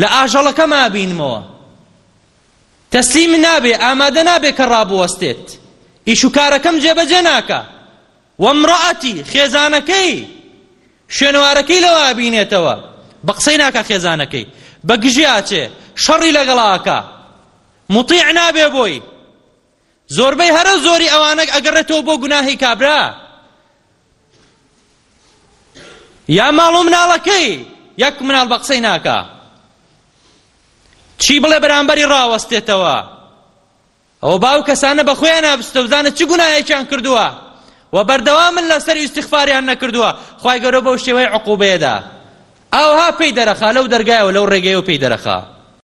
لە ئاژەڵەکەما بینمەوە تەسلیم نابێ ئامادە نابێ کە ڕابوەستێت ئیش و کارەکەم جێبەجێ ناکە وەمڕەتی خێزانەکەی شوێنوارەکەی لەوە بینێتەوە بە قسەی ناکە خێزانەکەی بە گژیاچێ شەڕی لەگەڵاکە مطیع نابێ بۆی زۆربەی هەرە زۆری ئەوانەک ئەگەڕێتەوە بۆ گوناهی کابرا یا ماڵ و مناڵەکەی یەک مناڵ بە قسەی ناکە چی بڵێ بەرامبەری ڕاوەستێتەوە ئەو باو کەسانە بە خۆیان نابستە بزانە چ گوناهێکیان کردووە و بەردەوامن لەسەر ئیستیخفاریان نەکردووە خی گەورە بەو شێوەی عقوبەیەدا ئاوها پێی دەرەخا لەو دەرگایەوە لەو ڕێگەیەوە پێی دەرەخا